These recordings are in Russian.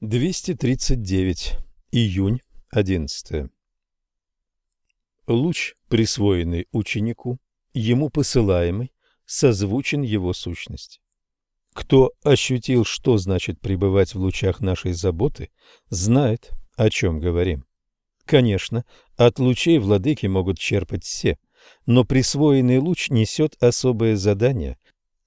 239. Июнь 11. Луч, присвоенный ученику, ему посылаемый, созвучен его сущности. Кто ощутил, что значит пребывать в лучах нашей заботы, знает, о чем говорим. Конечно, от лучей владыки могут черпать все, но присвоенный луч несет особое задание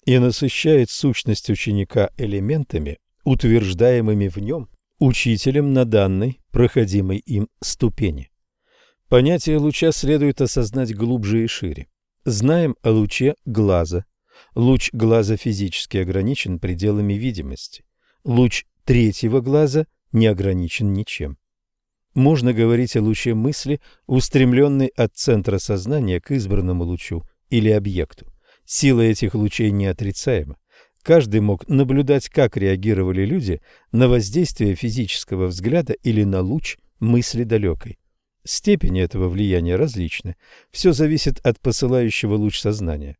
и насыщает сущность ученика элементами, утверждаемыми в нем учителем на данной, проходимой им ступени. Понятие луча следует осознать глубже и шире. Знаем о луче глаза. Луч глаза физически ограничен пределами видимости. Луч третьего глаза не ограничен ничем. Можно говорить о луче мысли, устремленной от центра сознания к избранному лучу или объекту. Сила этих лучей неотрицаема. Каждый мог наблюдать, как реагировали люди на воздействие физического взгляда или на луч мысли далекой. Степени этого влияния различны. Все зависит от посылающего луч сознания.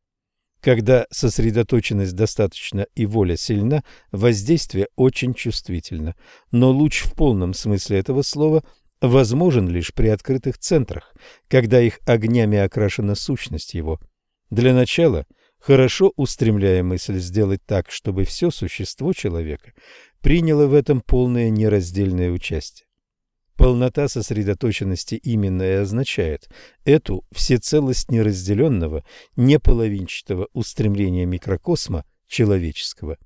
Когда сосредоточенность достаточно и воля сильна, воздействие очень чувствительно. Но луч в полном смысле этого слова возможен лишь при открытых центрах, когда их огнями окрашена сущность его. Для начала – хорошо устремляя мысль сделать так, чтобы все существо человека приняло в этом полное нераздельное участие. Полнота сосредоточенности именно и означает эту всецелость неразделенного, неполовинчатого устремления микрокосма человеческого.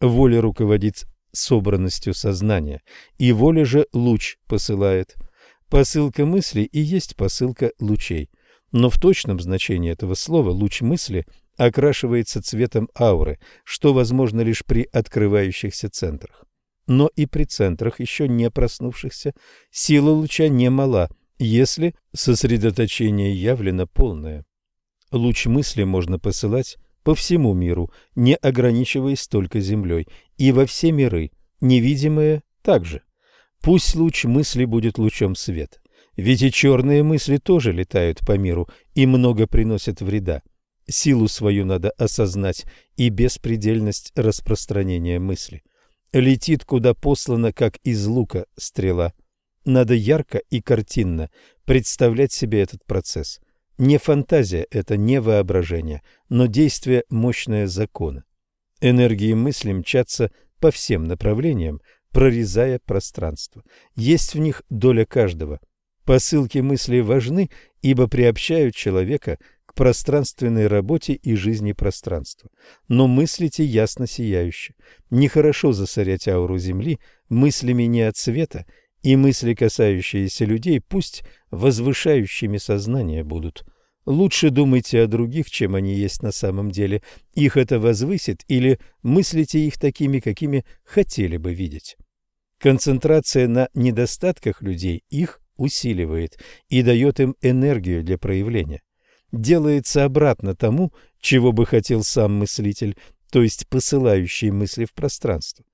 Воля руководит собранностью сознания, и воля же луч посылает. Посылка мысли и есть посылка лучей. Но в точном значении этого слова луч мысли – окрашивается цветом ауры, что возможно лишь при открывающихся центрах. Но и при центрах, еще не проснувшихся, сила луча немала, если сосредоточение явлено полное. Луч мысли можно посылать по всему миру, не ограничиваясь только Землей, и во все миры, невидимое также. Пусть луч мысли будет лучом света, ведь и черные мысли тоже летают по миру и много приносят вреда. Силу свою надо осознать и беспредельность распространения мысли. Летит, куда послана, как из лука стрела. Надо ярко и картинно представлять себе этот процесс. Не фантазия это, не воображение, но действие мощное закона. Энергии мысли мчатся по всем направлениям, прорезая пространство. Есть в них доля каждого. Посылки мысли важны, ибо приобщают человека к пространственной работе и жизни пространства. Но мыслите ясно сияюще. Нехорошо засорять ауру Земли мыслями не от света, и мысли, касающиеся людей, пусть возвышающими сознание будут. Лучше думайте о других, чем они есть на самом деле. Их это возвысит или мыслите их такими, какими хотели бы видеть. Концентрация на недостатках людей их усиливает и дает им энергию для проявления делается обратно тому, чего бы хотел сам мыслитель, то есть посылающий мысли в пространство.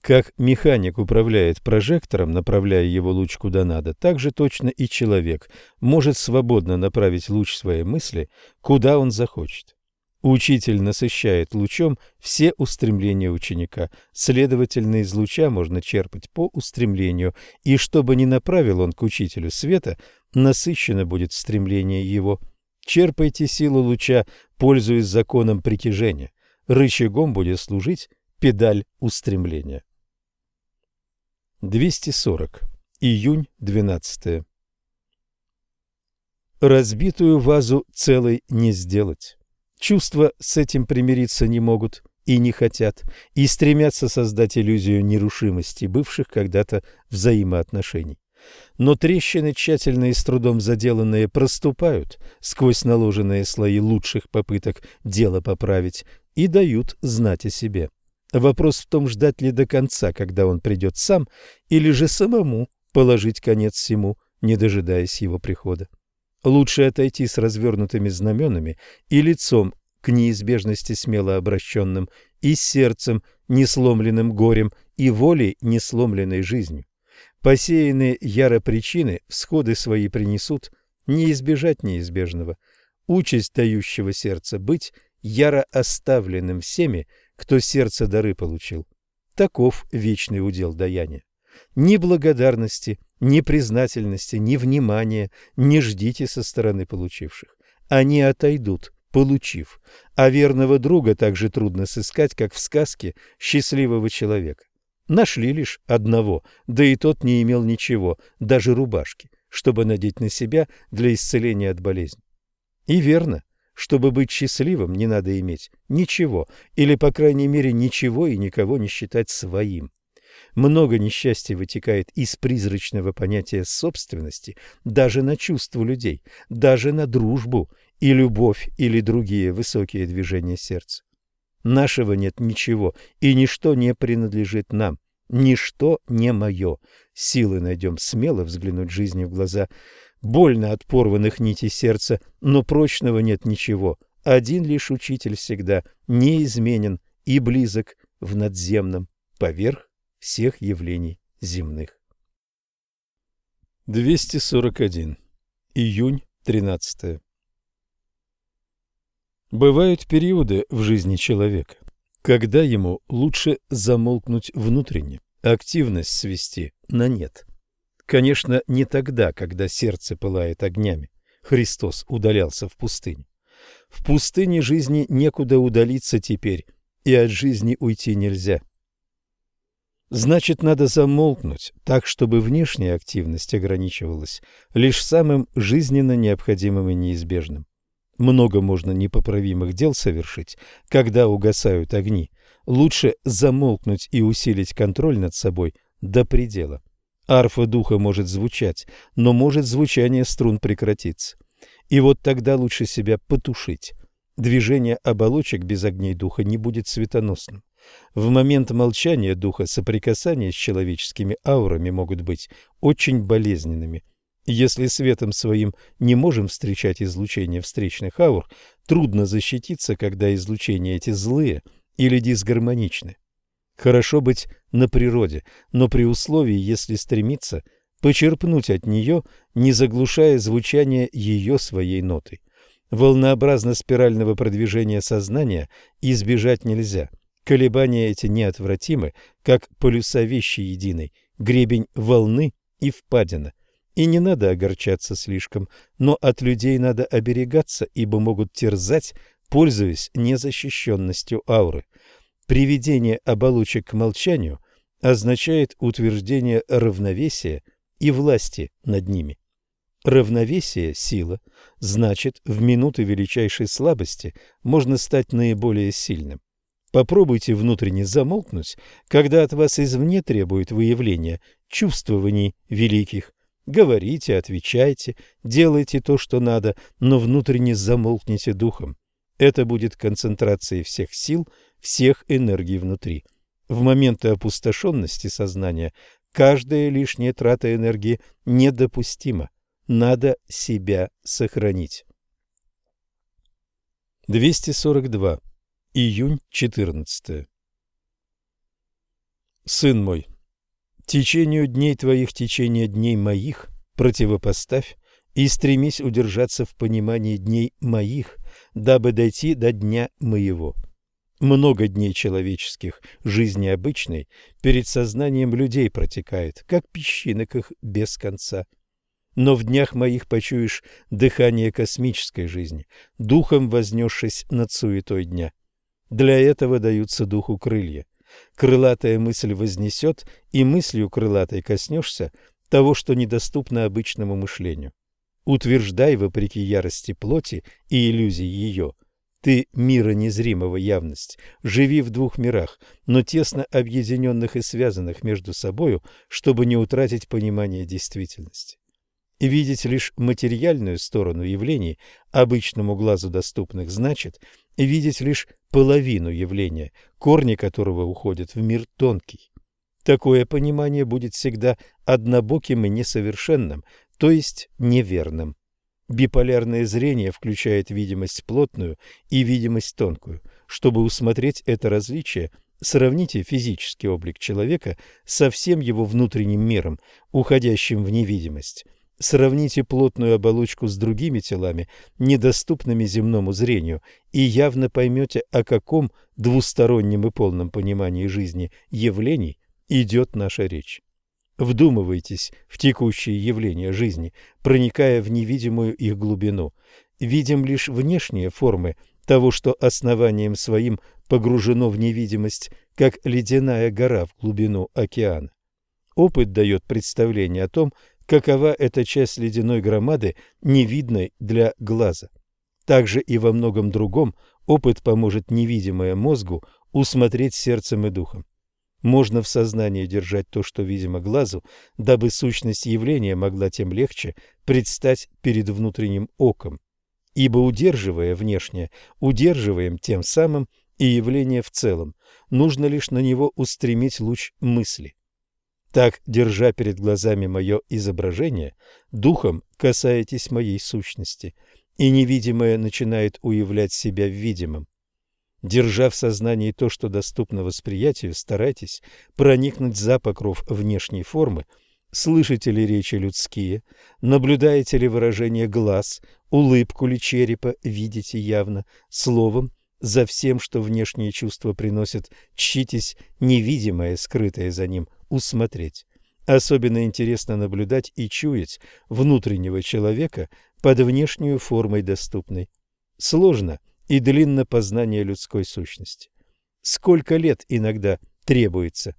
Как механик управляет прожектором, направляя его луч куда надо, так же точно и человек может свободно направить луч своей мысли, куда он захочет. Учитель насыщает лучом все устремления ученика, следовательно, из луча можно черпать по устремлению, и чтобы не направил он к учителю света, насыщено будет стремление его Черпайте силу луча, пользуясь законом притяжения. Рычагом будет служить педаль устремления. 240. Июнь 12. Разбитую вазу целой не сделать. Чувства с этим примириться не могут и не хотят, и стремятся создать иллюзию нерушимости бывших когда-то взаимоотношений. Но трещины, тщательно и с трудом заделанные, проступают сквозь наложенные слои лучших попыток дело поправить и дают знать о себе. Вопрос в том, ждать ли до конца, когда он придет сам, или же самому положить конец всему, не дожидаясь его прихода. Лучше отойти с развернутыми знаменами и лицом к неизбежности смело обращенным, и сердцем, не сломленным горем, и волей, не сломленной жизнью. Посеянные яро причины всходы свои принесут, не избежать неизбежного. Участь дающего сердца быть яро оставленным всеми, кто сердце дары получил. Таков вечный удел даяния. Ни благодарности, ни признательности, ни внимания не ждите со стороны получивших. Они отойдут, получив. А верного друга так же трудно сыскать, как в сказке счастливого человека. Нашли лишь одного, да и тот не имел ничего, даже рубашки, чтобы надеть на себя для исцеления от болезни. И верно, чтобы быть счастливым, не надо иметь ничего, или, по крайней мере, ничего и никого не считать своим. Много несчастья вытекает из призрачного понятия собственности даже на чувства людей, даже на дружбу и любовь или другие высокие движения сердца. Нашего нет ничего, и ничто не принадлежит нам, ничто не мое. Силы найдем смело взглянуть жизни в глаза. Больно от порванных нитей сердца, но прочного нет ничего. Один лишь учитель всегда неизменен и близок в надземном, поверх всех явлений земных. 241. Июнь 13. Бывают периоды в жизни человека, когда ему лучше замолкнуть внутренне, активность свести на нет. Конечно, не тогда, когда сердце пылает огнями. Христос удалялся в пустыне. В пустыне жизни некуда удалиться теперь, и от жизни уйти нельзя. Значит, надо замолкнуть, так, чтобы внешняя активность ограничивалась лишь самым жизненно необходимым и неизбежным. Много можно непоправимых дел совершить, когда угасают огни. Лучше замолкнуть и усилить контроль над собой до предела. Арфа духа может звучать, но может звучание струн прекратиться. И вот тогда лучше себя потушить. Движение оболочек без огней духа не будет светоносным. В момент молчания духа соприкасания с человеческими аурами могут быть очень болезненными. Если светом своим не можем встречать излучение встречных аур, трудно защититься, когда излучения эти злые или дисгармоничны. Хорошо быть на природе, но при условии, если стремиться почерпнуть от нее, не заглушая звучание ее своей нотой. Волнообразно-спирального продвижения сознания избежать нельзя – Колебания эти неотвратимы, как полюса вещи единой, гребень волны и впадина. И не надо огорчаться слишком, но от людей надо оберегаться, ибо могут терзать, пользуясь незащищенностью ауры. Приведение оболочек к молчанию означает утверждение равновесия и власти над ними. Равновесие – сила, значит, в минуты величайшей слабости можно стать наиболее сильным. Попробуйте внутренне замолкнуть, когда от вас извне требует выявления чувствований великих. Говорите, отвечайте, делайте то, что надо, но внутренне замолкните духом. Это будет концентрацией всех сил, всех энергий внутри. В моменты опустошенности сознания каждая лишняя трата энергии недопустима. Надо себя сохранить. 242. Июнь 14. Сын мой, течению дней твоих течение дней моих противопоставь и стремись удержаться в понимании дней моих, дабы дойти до дня моего. Много дней человеческих, жизни обычной, перед сознанием людей протекает, как песчинок их без конца но в днях моих почуешь дыхание космической жизни, духом вознесшись над суетой дня. Для этого даются духу крылья. Крылатая мысль вознесет, и мыслью крылатой коснешься того, что недоступно обычному мышлению. Утверждай, вопреки ярости плоти и иллюзии ее, ты мира незримого явность, живи в двух мирах, но тесно объединенных и связанных между собою, чтобы не утратить понимание действительности. И видеть лишь материальную сторону явлений, обычному глазу доступных, значит видеть лишь половину явления, корни которого уходят в мир тонкий. Такое понимание будет всегда однобоким и несовершенным, то есть неверным. Биполярное зрение включает видимость плотную и видимость тонкую. Чтобы усмотреть это различие, сравните физический облик человека со всем его внутренним миром, уходящим в невидимость – Сравните плотную оболочку с другими телами, недоступными земному зрению, и явно поймете, о каком двустороннем и полном понимании жизни явлений идет наша речь. Вдумывайтесь в текущие явления жизни, проникая в невидимую их глубину. Видим лишь внешние формы того, что основанием своим погружено в невидимость, как ледяная гора в глубину океана. Опыт дает представление о том, какова эта часть ледяной громады, невидной для глаза. Также и во многом другом опыт поможет невидимое мозгу усмотреть сердцем и духом. Можно в сознании держать то, что видимо глазу, дабы сущность явления могла тем легче предстать перед внутренним оком. Ибо удерживая внешнее, удерживаем тем самым и явление в целом. Нужно лишь на него устремить луч мысли. Так, держа перед глазами мое изображение, духом касаетесь моей сущности, и невидимое начинает уявлять себя в видимом. Держа в сознании то, что доступно восприятию, старайтесь проникнуть за покров внешней формы, слышите ли речи людские, наблюдаете ли выражение глаз, улыбку ли черепа, видите явно, словом, за всем, что внешние чувства приносят, чтитесь невидимое, скрытое за ним, усмотреть. Особенно интересно наблюдать и чуять внутреннего человека под внешнюю формой доступной. Сложно – и длинно познание людской сущности. Сколько лет иногда требуется,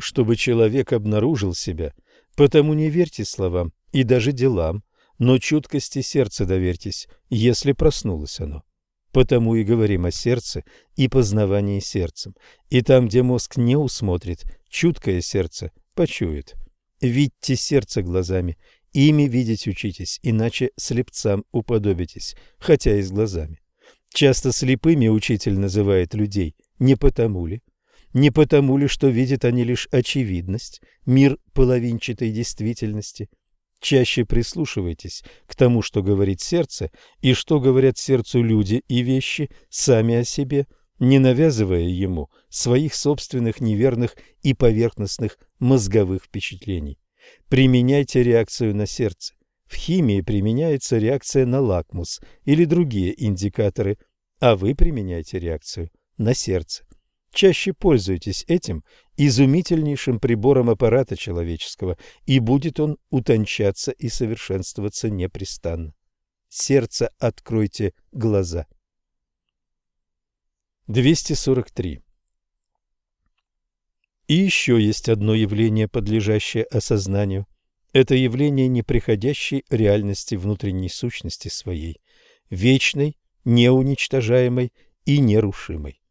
чтобы человек обнаружил себя, потому не верьте словам и даже делам, но чуткости сердца доверьтесь, если проснулось оно. Потому и говорим о сердце и познавании сердцем. И там, где мозг не усмотрит, чуткое сердце почует. Видьте сердце глазами, ими видеть учитесь, иначе слепцам уподобитесь, хотя и с глазами. Часто слепыми учитель называет людей, не потому ли? Не потому ли, что видят они лишь очевидность, мир половинчатой действительности? Чаще прислушивайтесь к тому, что говорит сердце, и что говорят сердцу люди и вещи сами о себе, не навязывая ему своих собственных неверных и поверхностных мозговых впечатлений. Применяйте реакцию на сердце. В химии применяется реакция на лакмус или другие индикаторы, а вы применяете реакцию на сердце. Чаще пользуйтесь этим изумительнейшим прибором аппарата человеческого, и будет он утончаться и совершенствоваться непрестанно. Сердце откройте глаза. 243. И еще есть одно явление, подлежащее осознанию. Это явление неприходящей реальности внутренней сущности своей, вечной, неуничтожаемой и нерушимой.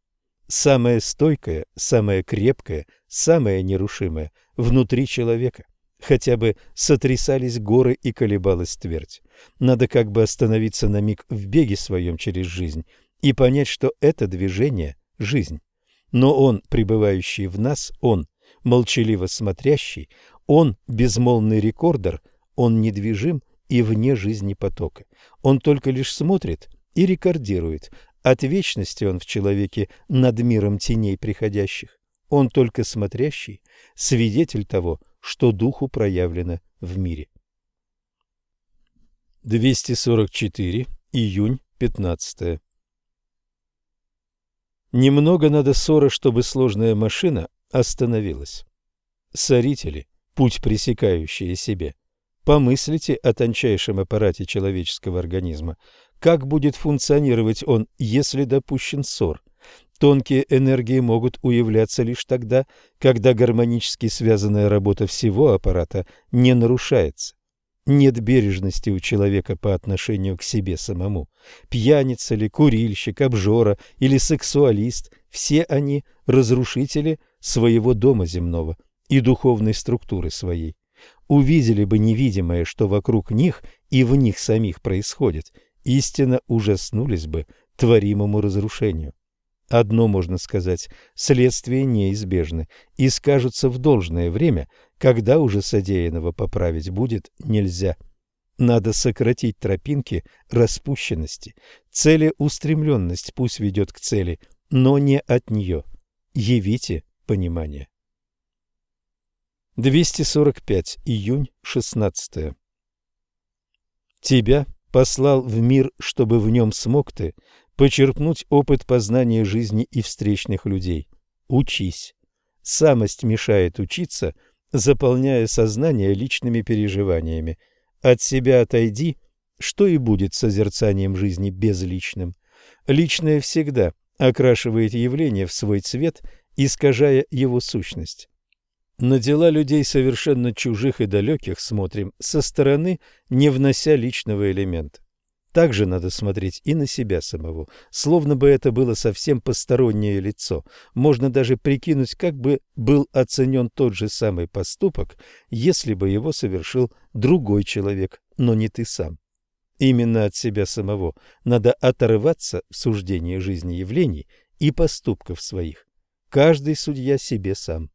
Самое стойкое, самое крепкое, самое нерушимое внутри человека. Хотя бы сотрясались горы и колебалась твердь. Надо как бы остановиться на миг в беге своем через жизнь и понять, что это движение – жизнь. Но он, пребывающий в нас, он, молчаливо смотрящий, он безмолвный рекордер, он недвижим и вне жизни потока. Он только лишь смотрит и рекордирует. От вечности он в человеке над миром теней приходящих. Он только смотрящий, свидетель того, что духу проявлено в мире. 244. Июнь 15. Немного надо ссора, чтобы сложная машина остановилась. Сорители путь пресекающие себе. Помыслите о тончайшем аппарате человеческого организма. Как будет функционировать он, если допущен ссор? Тонкие энергии могут уявляться лишь тогда, когда гармонически связанная работа всего аппарата не нарушается. Нет бережности у человека по отношению к себе самому. Пьяница ли, курильщик, обжора или сексуалист – все они разрушители своего дома земного – и духовной структуры своей. Увидели бы невидимое, что вокруг них и в них самих происходит, истинно ужаснулись бы творимому разрушению. Одно можно сказать, следствия неизбежны и скажутся в должное время, когда уже содеянного поправить будет нельзя. Надо сократить тропинки распущенности. Целеустремленность пусть ведет к цели, но не от нее. Явите понимание. 245. Июнь 16. Тебя послал в мир, чтобы в нем смог ты почерпнуть опыт познания жизни и встречных людей. Учись. Самость мешает учиться, заполняя сознание личными переживаниями. От себя отойди, что и будет созерцанием жизни безличным. Личное всегда окрашивает явление в свой цвет, искажая его сущность. На дела людей совершенно чужих и далеких смотрим со стороны, не внося личного элемента. Также надо смотреть и на себя самого, словно бы это было совсем постороннее лицо. Можно даже прикинуть, как бы был оценен тот же самый поступок, если бы его совершил другой человек, но не ты сам. Именно от себя самого надо оторваться в суждении жизни явлений и поступков своих. Каждый судья себе сам.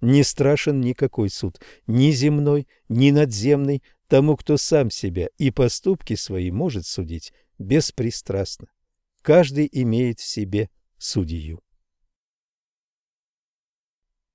Не страшен никакой суд, ни земной, ни надземный, тому, кто сам себя и поступки свои может судить беспристрастно. Каждый имеет в себе судью.